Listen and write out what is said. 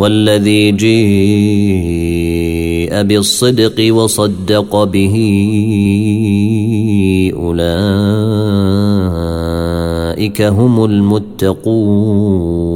والذي جيء بالصدق وصدق به أولئك هم المتقون